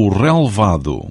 o relevado.